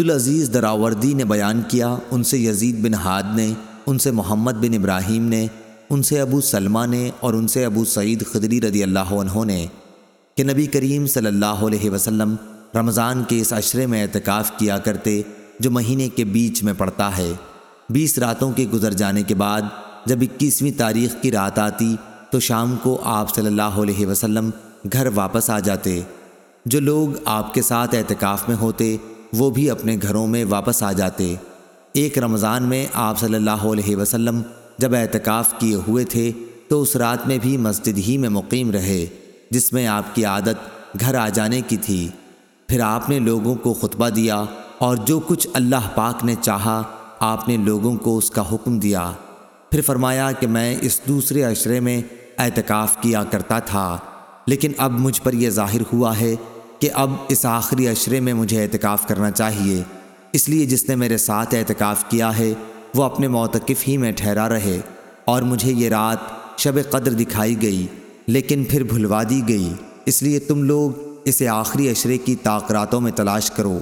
عبدالعزیز دراوردی نے بیان کیا، ان سے یزید بن حاد نے، ان سے محمد بن ابراہیم نے، ان سے ابو سلمہ نے اور ان سے ابو سعید خدری رضی اللہ عنہ نے کہ نبی کریم صلی اللہ علیہ وسلم رمضان کے اس عشرے میں اعتکاف کیا کرتے جو مہینے کے بیچ میں پڑتا ہے۔ بیس راتوں کے گزر جانے کے بعد جب اکیسویں تاریخ کی رات آتی تو شام کو آپ صلی اللہ علیہ وسلم گھر واپس آ جاتے۔ جو لوگ آپ کے ساتھ اعتکاف میں ہوتے وہ بھی اپنے گھروں میں واپس آ جاتے۔ ایک رمضان میں آپ صلی اللہ علیہ وسلم جب اعتکاف کیے ہوئے تھے تو اس رات میں بھی مسجد ہی میں مقیم رہے، جس میں آپ کی عادت گھر آ جانے کی تھی۔ پھر آپ نے لوگوں کو خطبہ دیا اور جو کچھ اللہ پاک نے چاہا، آپ نے لوگوں کو اس کا حکم دیا۔ پھر فرمایا کہ میں اس دوسرے عشرے میں اعتکاف کیا کرتا تھا، لیکن اب مجھ پر یہ ظاہر ہوا ہے کہ اب اس آخری عشرے میں مجھے اعتکاف کرنا چاہیے۔ اس لیے جس نے میرے ساتھ اعتکاف کیا ہے، وہ اپنے معتکف ہی میں ٹھہرا رہے اور مجھے یہ رات شب قدر دکھائی گئی، لیکن پھر بھلوا دی گئی۔ اس لیے تم لوگ اسے آخری عشرے کی طاقراتوں میں تلاش کرو۔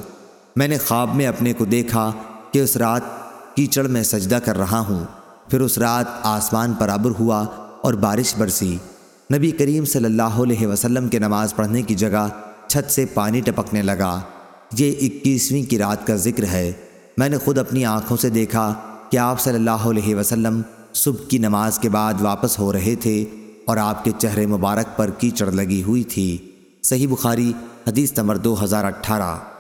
میں نے خواب میں اپنے کو دیکھا کہ اس رات کیچڑ میں سجدہ کر رہا ہوں۔ پھر اس رات آسمان برابر ہوا اور بارش برسی۔ نبی کریم صلی اللہ علیہ وسلم کے نماز پڑھنے کی جگہ چھت سے پانی ٹپکنے لگا۔ یہ اکیسویں کی رات کا ذکر ہے۔ میں نے خود اپنی آنکھوں سے دیکھا کہ آپ صلی اللہ علیہ وسلم صبح کی نماز کے بعد واپس ہو رہے تھے اور آپ کے چہرے مبارک پر کیچڑ لگی ہوئی تھی۔ صحیح بخاری، حدیث نمبر دو ہزار اٹھارہ۔